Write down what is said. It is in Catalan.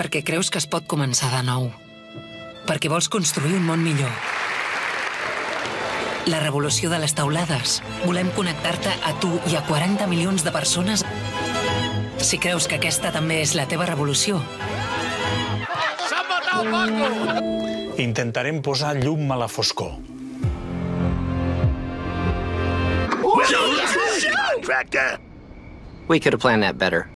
perquè creus que es pot començar de nou. Perquè vols construir un món millor. La revolució de les taulades. Volem connectar-te a tu i a 40 milions de persones. Si creus que aquesta també és la teva revolució... S'ha matat el Paco! Intentarem posar llum a la foscor. We could have planned that better.